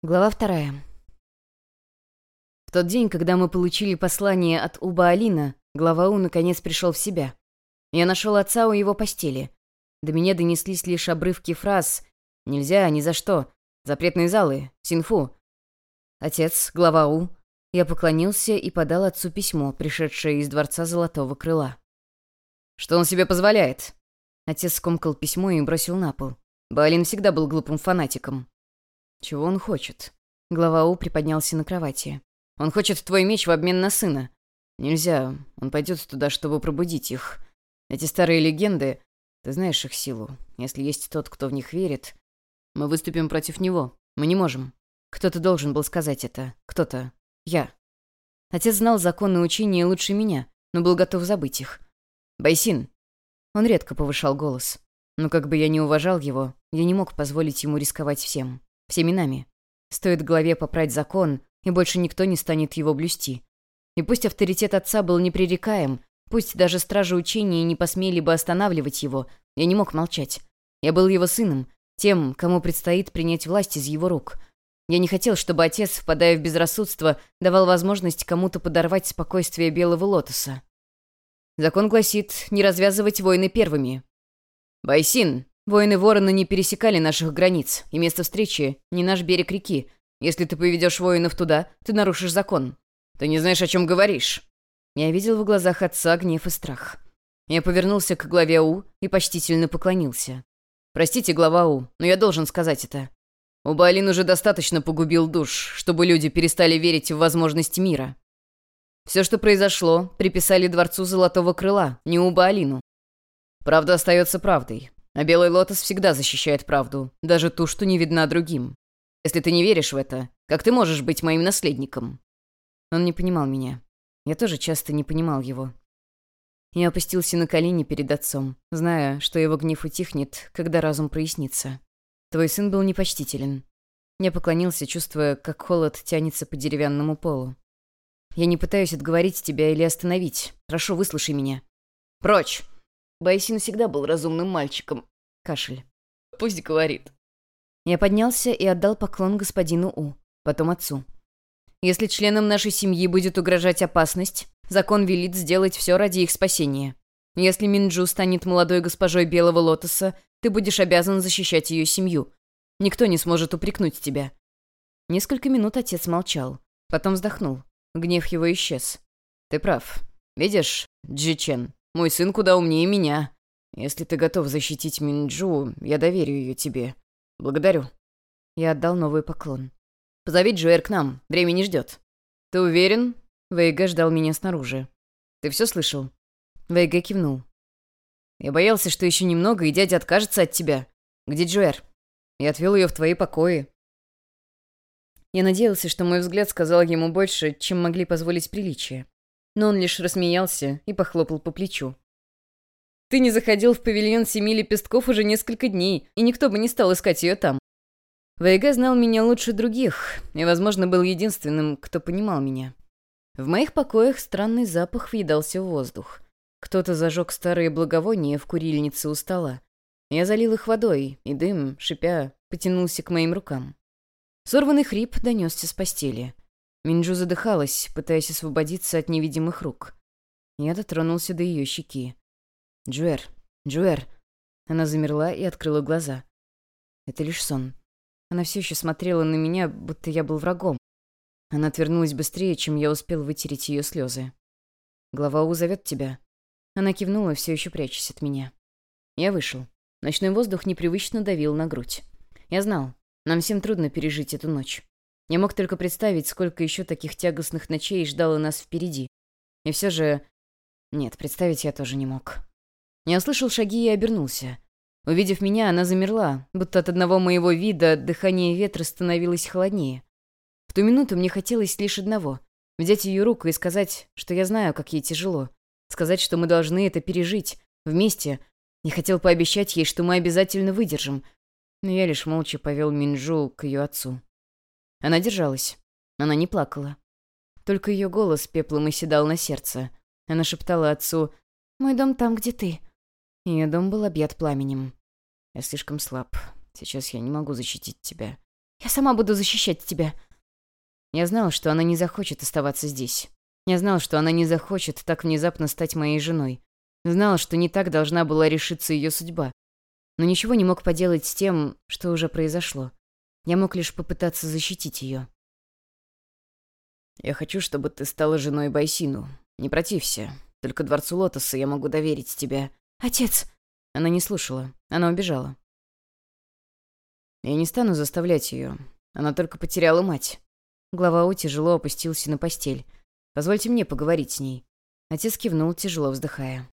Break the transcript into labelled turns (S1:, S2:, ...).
S1: Глава вторая. В тот день, когда мы получили послание от Уба Алина, глава У наконец пришел в себя. Я нашел отца у его постели. До меня донеслись лишь обрывки фраз «Нельзя, ни за что», «Запретные залы», «Синфу». Отец, глава У. Я поклонился и подал отцу письмо, пришедшее из дворца Золотого Крыла. «Что он себе позволяет?» Отец скомкал письмо и бросил на пол. Баалин всегда был глупым фанатиком. «Чего он хочет?» Глава У приподнялся на кровати. «Он хочет твой меч в обмен на сына. Нельзя. Он пойдет туда, чтобы пробудить их. Эти старые легенды... Ты знаешь их силу. Если есть тот, кто в них верит, мы выступим против него. Мы не можем. Кто-то должен был сказать это. Кто-то. Я». Отец знал законы учения лучше меня, но был готов забыть их. «Байсин!» Он редко повышал голос. Но как бы я ни уважал его, я не мог позволить ему рисковать всем. Всеми нами. Стоит главе попрать закон, и больше никто не станет его блюсти. И пусть авторитет отца был непререкаем, пусть даже стражи учения не посмели бы останавливать его, я не мог молчать. Я был его сыном, тем, кому предстоит принять власть из его рук. Я не хотел, чтобы отец, впадая в безрассудство, давал возможность кому-то подорвать спокойствие Белого Лотоса. Закон гласит не развязывать войны первыми. «Байсин!» Воины-вороны не пересекали наших границ, и место встречи — не наш берег реки. Если ты поведешь воинов туда, ты нарушишь закон. Ты не знаешь, о чем говоришь». Я видел в глазах отца гнев и страх. Я повернулся к главе У и почтительно поклонился. «Простите, глава У, но я должен сказать это. Убалин уже достаточно погубил душ, чтобы люди перестали верить в возможность мира. Все, что произошло, приписали Дворцу Золотого Крыла, не Убаалину. Правда остается правдой. А Белый Лотос всегда защищает правду, даже ту, что не видна другим. Если ты не веришь в это, как ты можешь быть моим наследником?» Он не понимал меня. Я тоже часто не понимал его. Я опустился на колени перед отцом, зная, что его гнев утихнет, когда разум прояснится. Твой сын был непочтителен. Я поклонился, чувствуя, как холод тянется по деревянному полу. Я не пытаюсь отговорить тебя или остановить. Прошу, выслушай меня. «Прочь!» Байсин всегда был разумным мальчиком. Кашель. Пусть говорит. Я поднялся и отдал поклон господину У, потом отцу. Если членам нашей семьи будет угрожать опасность, закон велит сделать все ради их спасения. Если Минджу станет молодой госпожой Белого Лотоса, ты будешь обязан защищать ее семью. Никто не сможет упрекнуть тебя». Несколько минут отец молчал, потом вздохнул. Гнев его исчез. «Ты прав. Видишь, Джичен, мой сын куда умнее меня. Если ты готов защитить Минджу, я доверю ее тебе. Благодарю». Я отдал новый поклон. «Позови Джуэр к нам. Время не ждет». «Ты уверен?» Вейга ждал меня снаружи. «Ты все слышал?» Вейга кивнул. «Я боялся, что еще немного, и дядя откажется от тебя. Где Джуэр?» Я отвел ее в твои покои. Я надеялся, что мой взгляд сказал ему больше, чем могли позволить приличия но он лишь рассмеялся и похлопал по плечу. «Ты не заходил в павильон семи лепестков уже несколько дней, и никто бы не стал искать ее там. Вейга знал меня лучше других, и, возможно, был единственным, кто понимал меня. В моих покоях странный запах въедался в воздух. Кто-то зажег старые благовония в курильнице у стола. Я залил их водой, и дым, шипя, потянулся к моим рукам. Сорванный хрип донесся с постели. Минджу задыхалась, пытаясь освободиться от невидимых рук. Я дотронулся до ее щеки. «Джуэр! Джуэр!» Она замерла и открыла глаза. Это лишь сон. Она все еще смотрела на меня, будто я был врагом. Она отвернулась быстрее, чем я успел вытереть ее слезы. «Глава У зовет тебя». Она кивнула, все еще прячась от меня. Я вышел. Ночной воздух непривычно давил на грудь. Я знал, нам всем трудно пережить эту ночь. Я мог только представить, сколько еще таких тягостных ночей ждало нас впереди. И все же... Нет, представить я тоже не мог. Я услышал шаги и обернулся. Увидев меня, она замерла, будто от одного моего вида дыхание ветра становилось холоднее. В ту минуту мне хотелось лишь одного — взять ее руку и сказать, что я знаю, как ей тяжело. Сказать, что мы должны это пережить, вместе. Я хотел пообещать ей, что мы обязательно выдержим. Но я лишь молча повел Минджу к ее отцу. Она держалась. Она не плакала. Только ее голос пеплом оседал на сердце. Она шептала отцу «Мой дом там, где ты». Ее дом был объят пламенем. «Я слишком слаб. Сейчас я не могу защитить тебя. Я сама буду защищать тебя». Я знал, что она не захочет оставаться здесь. Я знал, что она не захочет так внезапно стать моей женой. Знал, что не так должна была решиться ее судьба. Но ничего не мог поделать с тем, что уже произошло. Я мог лишь попытаться защитить ее.
S2: «Я хочу, чтобы ты стала женой Байсину. Не протився. Только Дворцу Лотоса я могу доверить тебя».
S1: «Отец!»
S2: Она не слушала. Она убежала. Я не стану заставлять ее. Она только потеряла мать.
S1: Глава У тяжело опустился на постель.
S2: Позвольте мне поговорить с ней.
S1: Отец кивнул, тяжело вздыхая.